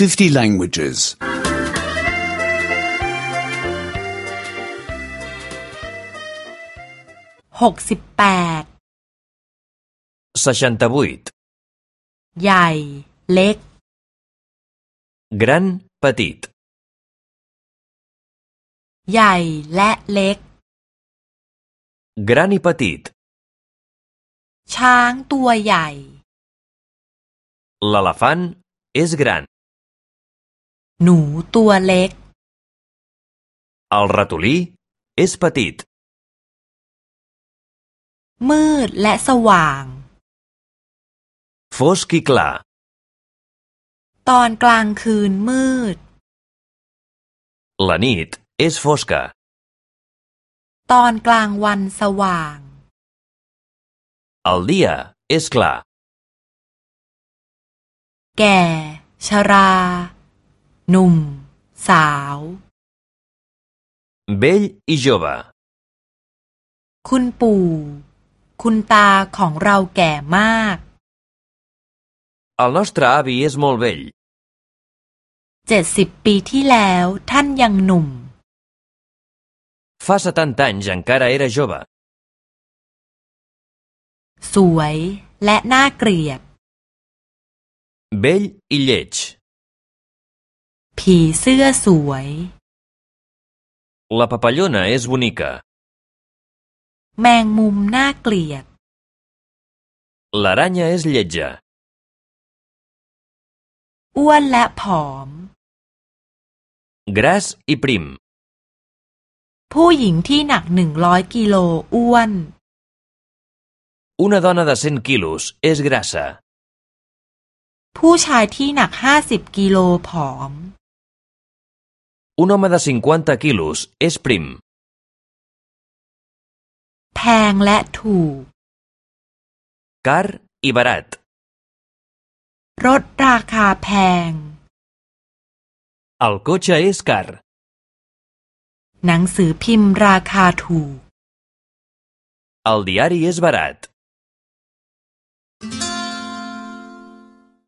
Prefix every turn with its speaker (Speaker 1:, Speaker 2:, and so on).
Speaker 1: 50 languages.
Speaker 2: หกสิบแปด
Speaker 3: 68
Speaker 2: ใหญ่ เล็ก
Speaker 3: gran petit
Speaker 2: ใหญ่และเล็ก
Speaker 3: gran i petit
Speaker 2: ช้างตัวใหญ่
Speaker 3: l'elefant és gran
Speaker 2: หนูตัวเล็ก
Speaker 3: el ratolí és petit
Speaker 2: มืดและสว่าง
Speaker 3: fosc i clar
Speaker 2: ตอนกลางคืนมืด
Speaker 3: la nit és fosca
Speaker 2: ตอนกลางวันสว่าง
Speaker 3: el dia és clar
Speaker 2: แก่ ชรา หนุ่ม สาว
Speaker 3: vell i jove
Speaker 2: คุณปู่ คุณตาของเราแก่มาก
Speaker 3: el nostre avi és molt vell
Speaker 2: เจ็ดสิบปีที่แล้วท่านยังหนุ่ม
Speaker 3: fa 70 anys encara era jove
Speaker 2: สวยและน่าเกลียด
Speaker 3: vell i lleig
Speaker 2: ผีเสื้อสวย
Speaker 3: la papallona és bonica
Speaker 2: แมงมุมน่าเกลียด
Speaker 3: l'aranya és lletja
Speaker 2: อ้วนและผอม
Speaker 3: gras i prim
Speaker 2: ผู้หญิงที่หนักหนึ่งร้อยกิโลอ้วน
Speaker 3: una dona de 100 quilos és grassa
Speaker 2: ผู้ชายที่หนักห้าสิบกิโลผอม
Speaker 3: un home de 50 quilos és prim
Speaker 2: แพงและถูก
Speaker 3: car i barat
Speaker 2: รถราคาแพง
Speaker 3: el cotxe és car
Speaker 2: หนังสือพิมพ์ราคาถูก
Speaker 3: el diari és barat